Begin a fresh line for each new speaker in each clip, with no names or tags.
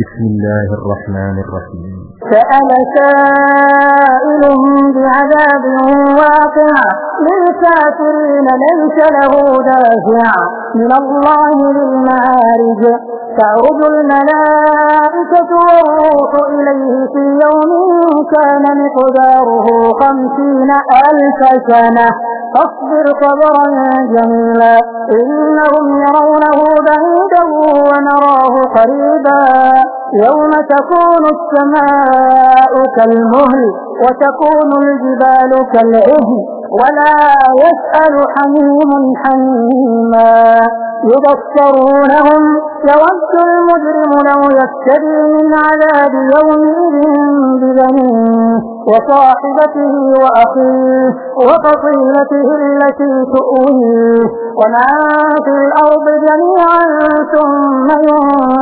بسم الله الرحمن الرحيم.
سأل سائل بعذاب واقع. للكافرين ليس له دافع. من الله للمعارج. تعرج الملائكة والروح إليه في يوم كان مقداره خمسين ألف سنة. فاصبر صبرا جميلا. إنهم يرونه بعيدا قريبا يوم تكون السماء كالمهل وتكون الجبال كالعهن ولا يسأل حميم حميما يبصرونهم يود المجرم لو يفتدي من عذاب يومئذ ببنيه وصاحبته وأخيه وفصيلته التي تؤويه وما في الأرض جميعا ثم ينجيه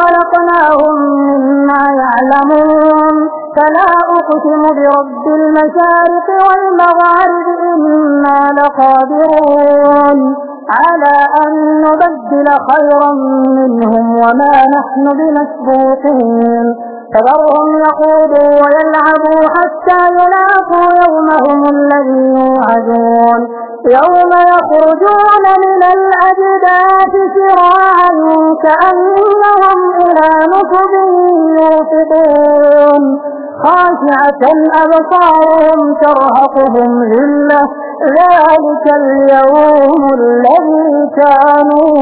خلقناهم مما يعلمون. فلا أقسم برب المشارق والمغارب إنا لقادرون. على أن نبدل خيرا منهم وما نحن بمسبوقين. فذرهم يخوضوا ويلعبوا حتى يلاقوا يومهم الذي يوعدون. يوم يخرجون من الأجداث سراعا كأنهم نصب يوفقون خاشعة أبصارهم ترهقهم ذلة. ذلك اليوم الذي كانوا